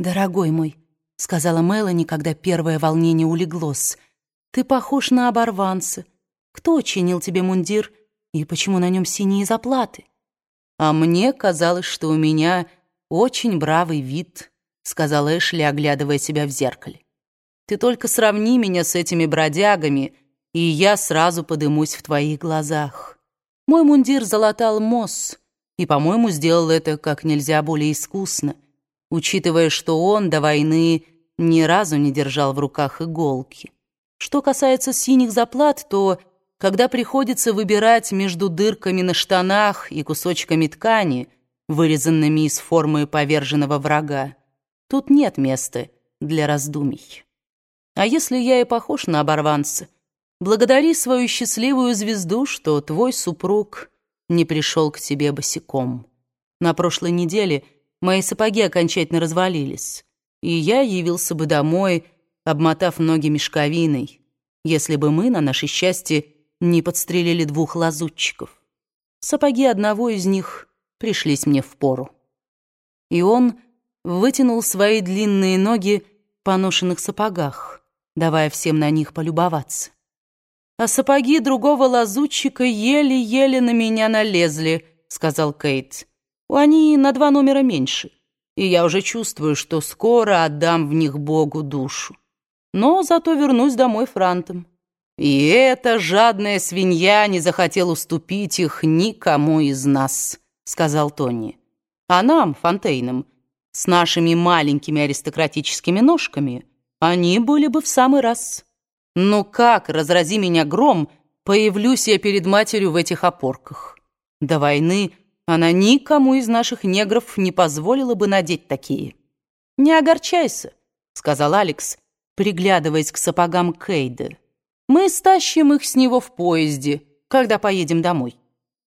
«Дорогой мой», — сказала Мелани, когда первое волнение улеглось, «ты похож на оборванца. Кто чинил тебе мундир и почему на нем синие заплаты?» «А мне казалось, что у меня очень бравый вид», — сказал Эшли, оглядывая себя в зеркале. «Ты только сравни меня с этими бродягами, и я сразу подымусь в твоих глазах. Мой мундир залатал Мосс, и, по-моему, сделал это как нельзя более искусно» учитывая, что он до войны ни разу не держал в руках иголки. Что касается синих заплат, то, когда приходится выбирать между дырками на штанах и кусочками ткани, вырезанными из формы поверженного врага, тут нет места для раздумий. А если я и похож на оборванца, благодари свою счастливую звезду, что твой супруг не пришел к тебе босиком. На прошлой неделе — мои сапоги окончательно развалились, и я явился бы домой, обмотав ноги мешковиной, если бы мы, на наше счастье, не подстрелили двух лазутчиков. Сапоги одного из них пришлись мне в пору. И он вытянул свои длинные ноги в поношенных сапогах, давая всем на них полюбоваться. «А сапоги другого лазутчика еле-еле на меня налезли», — сказал Кейт. Они на два номера меньше, и я уже чувствую, что скоро отдам в них Богу душу. Но зато вернусь домой франтом. И эта жадная свинья не захотела уступить их никому из нас, сказал Тони. А нам, Фонтейнам, с нашими маленькими аристократическими ножками, они были бы в самый раз. Ну как, разрази меня гром, появлюсь я перед матерью в этих опорках. До войны она никому из наших негров не позволила бы надеть такие. «Не огорчайся», — сказал Алекс, приглядываясь к сапогам Кейда. «Мы стащим их с него в поезде, когда поедем домой.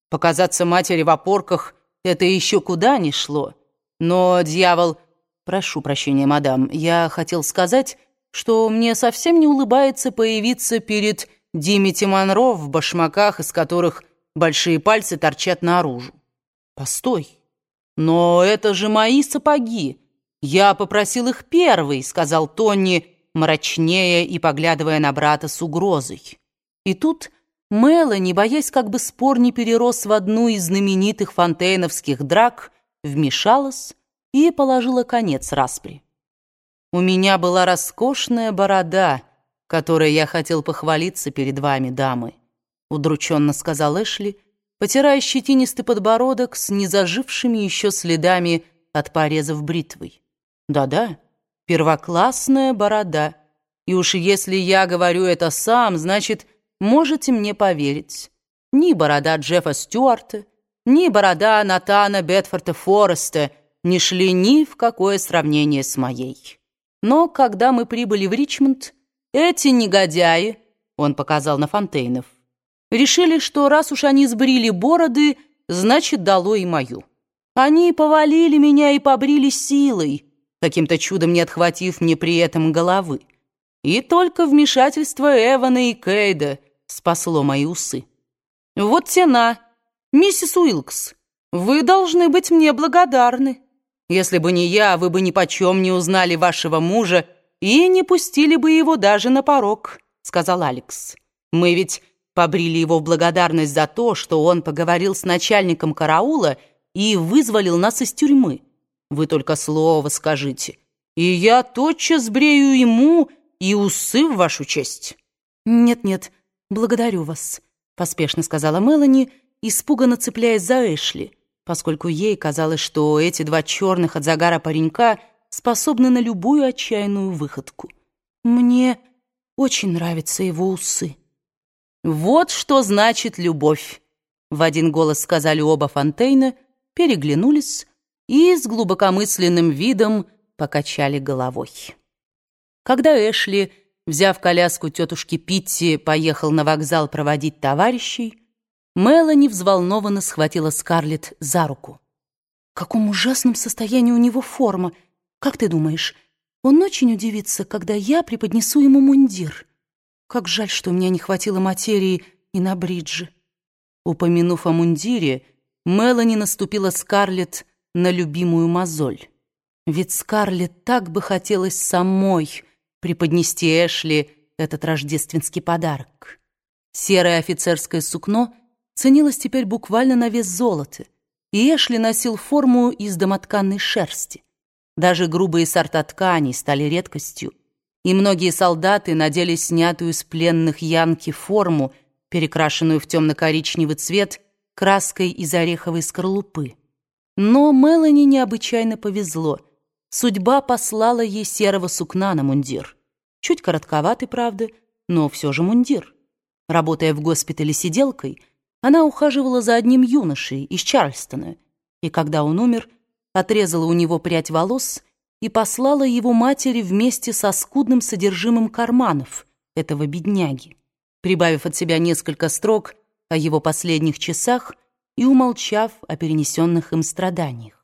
Показаться матери в опорках — это еще куда ни шло. Но, дьявол... Прошу прощения, мадам, я хотел сказать, что мне совсем не улыбается появиться перед Димити Монро в башмаках, из которых большие пальцы торчат наружу. «Постой! Но это же мои сапоги! Я попросил их первый», — сказал Тони, мрачнее и поглядывая на брата с угрозой. И тут Мелани, боясь, как бы спор не перерос в одну из знаменитых фонтейновских драк, вмешалась и положила конец распри. «У меня была роскошная борода, которой я хотел похвалиться перед вами, дамы», — удрученно сказал Эшли, — потирая щетинистый подбородок с незажившими еще следами от порезов бритвой. Да-да, первоклассная борода. И уж если я говорю это сам, значит, можете мне поверить. Ни борода Джеффа Стюарта, ни борода Натана Бетфорта Фореста не шли ни в какое сравнение с моей. Но когда мы прибыли в Ричмонд, эти негодяи, он показал на Фонтейнов, решили, что раз уж они сбрили бороды, значит, дало и мою. Они повалили меня и побрили силой, каким-то чудом не отхватив мне при этом головы. И только вмешательство Эвана и Кейда спасло мои усы. Вот тена, миссис Уилкс, вы должны быть мне благодарны. Если бы не я, вы бы ни почем не узнали вашего мужа и не пустили бы его даже на порог, сказал Алекс. Мы ведь побрили его в благодарность за то, что он поговорил с начальником караула и вызволил нас из тюрьмы. Вы только слово скажите, и я тотчас брею ему и усы в вашу честь». «Нет-нет, благодарю вас», — поспешно сказала Мелани, испуганно цепляясь за Эшли, поскольку ей казалось, что эти два черных от загара паренька способны на любую отчаянную выходку. «Мне очень нравятся его усы». «Вот что значит любовь!» В один голос сказали оба Фонтейна, переглянулись и с глубокомысленным видом покачали головой. Когда Эшли, взяв коляску тетушки Питти, поехал на вокзал проводить товарищей, Мелани взволнованно схватила Скарлетт за руку. «В каком ужасном состоянии у него форма! Как ты думаешь, он очень удивится, когда я преподнесу ему мундир?» Как жаль, что у меня не хватило материи и на бриджи. Упомянув о мундире, Мелани наступила Скарлетт на любимую мозоль. Ведь Скарлетт так бы хотелось самой преподнести Эшли этот рождественский подарок. Серое офицерское сукно ценилось теперь буквально на вес золота, и Эшли носил форму из домотканной шерсти. Даже грубые сорта тканей стали редкостью, и многие солдаты надели снятую с пленных янки форму, перекрашенную в темно-коричневый цвет краской из ореховой скорлупы. Но Мелани необычайно повезло. Судьба послала ей серого сукна на мундир. Чуть коротковатый, правда, но все же мундир. Работая в госпитале сиделкой, она ухаживала за одним юношей из Чарльстона, и когда он умер, отрезала у него прядь волос и послала его матери вместе со скудным содержимым карманов этого бедняги, прибавив от себя несколько строк о его последних часах и умолчав о перенесенных им страданиях.